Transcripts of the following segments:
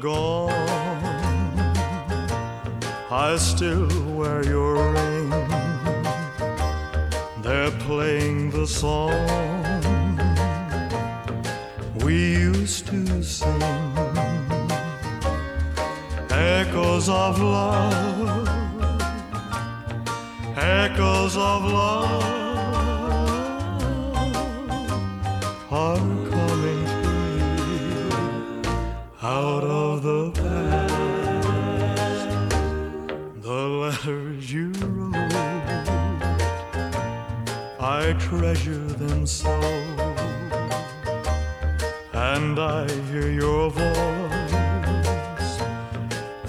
gone, I still wear your ring. They're playing the song we used to sing. Echoes of love, echoes of love are coming me out I treasure them so. And I hear your voice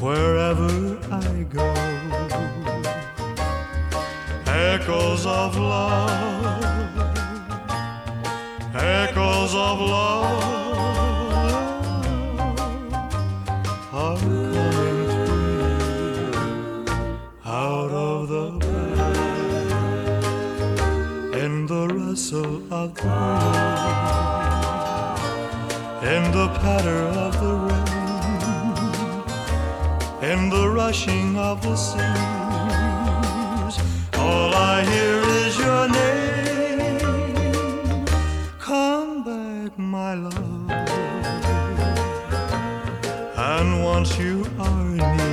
wherever I go. Echoes of love, echoes of love are the rustle of the wind, in the patter of the rain, and the rushing of the seas. All I hear is your name. Come back, my love. And once you are near,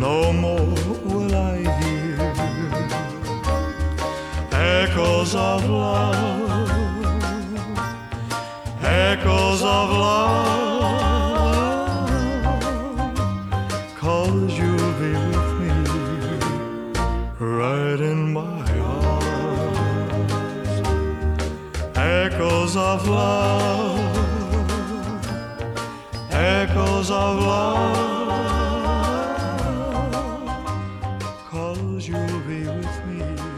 no more will I hear echoes of love, echoes of love. You'll be with me right in my arms. Echoes of love, echoes of love. You'll be with me